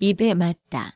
입에 맞다.